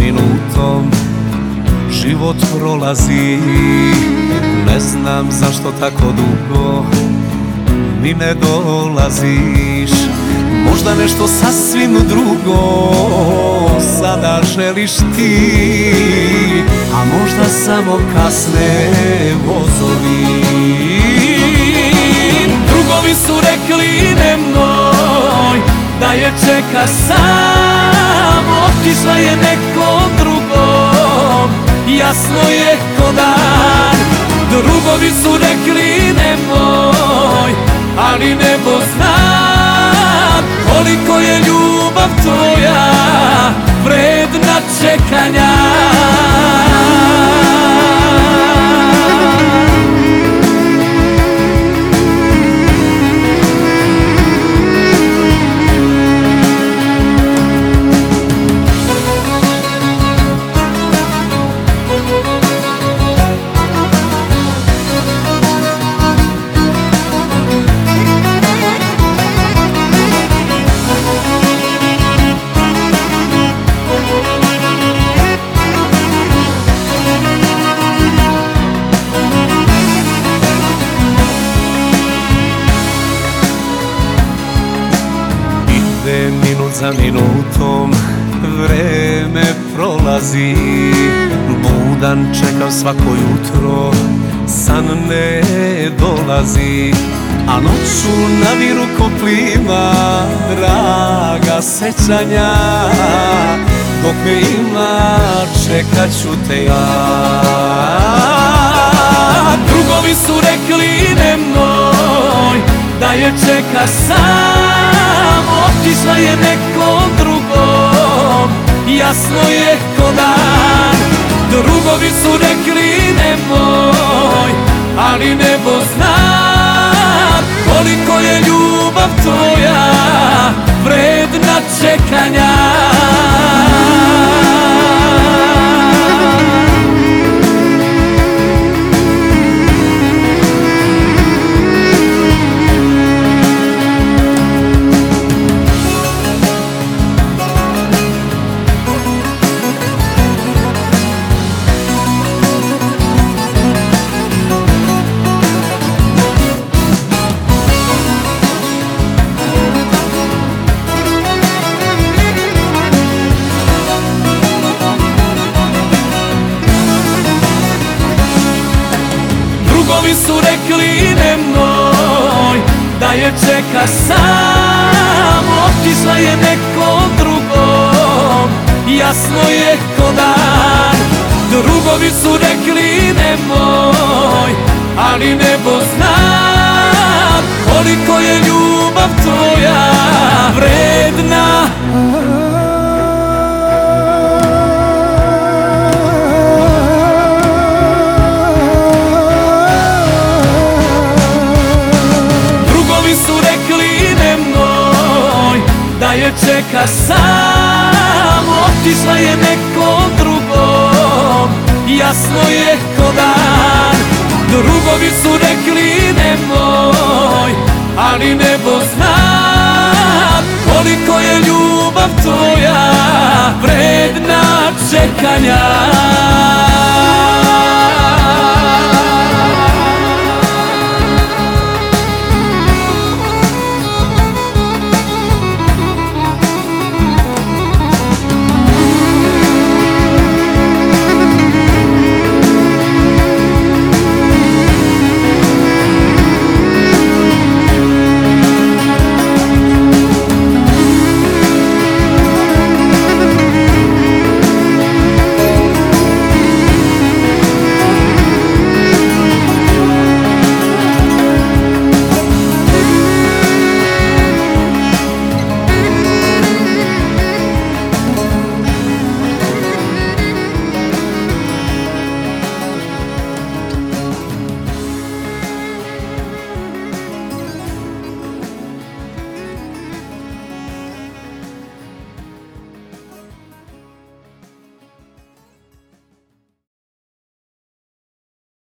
minutom Život prolazi. Ne znam zašto tako dugo Mi ne dolaziš. Možda nešto sasvim drugo Sada želiš ti A možda samo kasne vozovi. Drugovi su rekli nemoj Da je čeka sam Otišla je neko drugom Jasno je ko dan. Drugovi su rekli nemoj Ali nebo zna koliko je ljubav tvoja vredna čekanja za minutom Vreme prolazi Budan čekam svako jutro San ne dolazi A noću na viru koplima Draga sećanja. Dok me ima čekat ću te ja. Drugovi su rekli nemoj Da je čeka sam Otišla je nekom drugom Jasno je ko dan. Drugovi su rekli nemoj Ali nebo zna Koliko je ljubav tvoja Vredna čekanja je čeka sam Otišla je nekom drugom Jasno je ko dan Drugovi su rekli nemoj Ali nebo zna Koliko je ljubav Otišla je nekom drugom Jasno je ko dan. Drugovi su rekli nemoj Ali nebo zna Koliko je ljubav tvoja Vredna čekanja